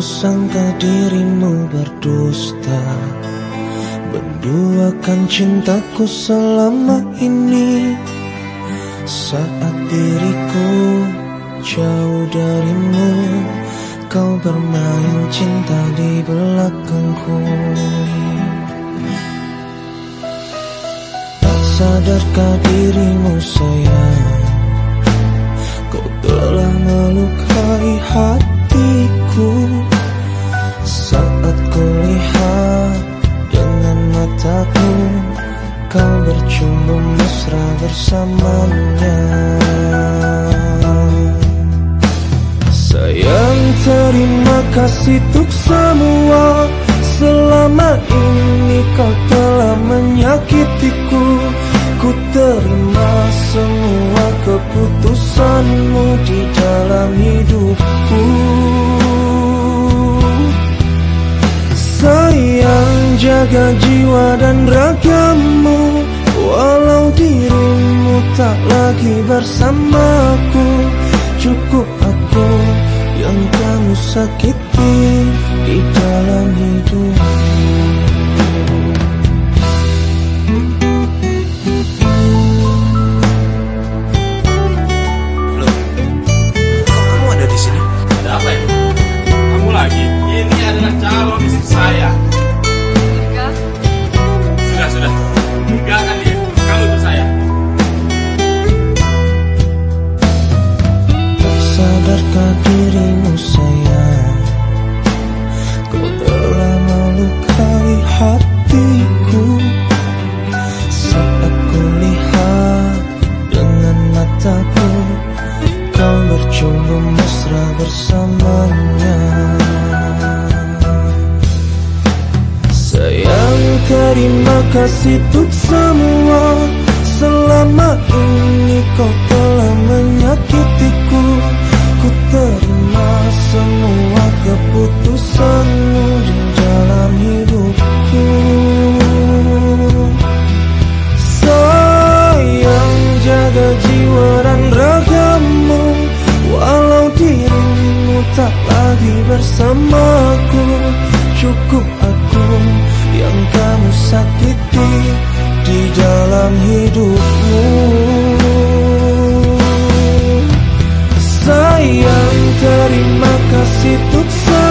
sangka dirimu berdusta Menduakan cintaku selama ini. Saat diriku jauh darimu Kau bermain cinta di belakangku. Tak sadarkah dirimu sayang? Kau telah melukai hatiku bercumbu mesra bersamanya. Sayang terima kasih untuk semua. Selama ini kau telah menyakitiku. Ku terima semua keputusanmu di dalam hidupku. Sayang jaga jiwa dan ragamu tak lagi bersamaku. Cukup aku yang kamu sakiti di dalam bersamanya. Sayang terima kasih untuk semua. Selama ini kau telah dalam hidupmu Sayang terima kasih untuk semua